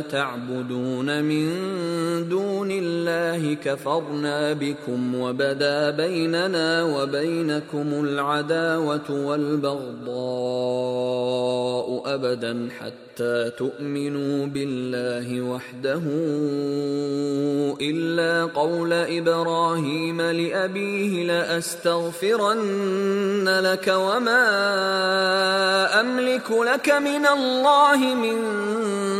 تعبدون من دون الله كفرنا بكم وبدا بيننا وبينكم العداوه والبغضاء ابدا حتى تؤمنوا بالله وحده الا قول إبراهيم لابيه لاستغفرن لك وما املك لك من الله من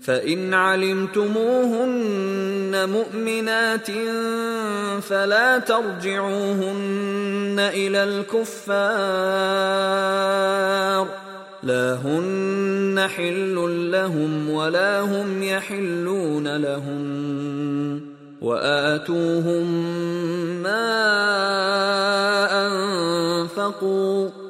فإن علمتموهن مؤمنات فلا ترجعوهن إلى الكفار. لا هن حل لهم ولا هم يحلون لهم. وآتوهم ما أنفقوا.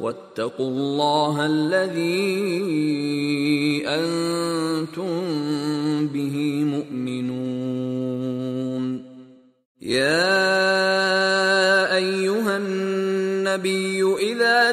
واتقوا الله الذي أنتم به مؤمنون. يا النبي إذا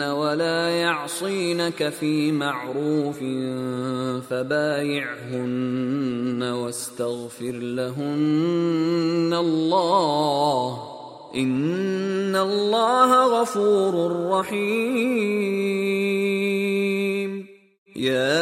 ولا يعصينك في معروف فبايعهن واستغفر لهن الله. إن الله غفور رحيم. يا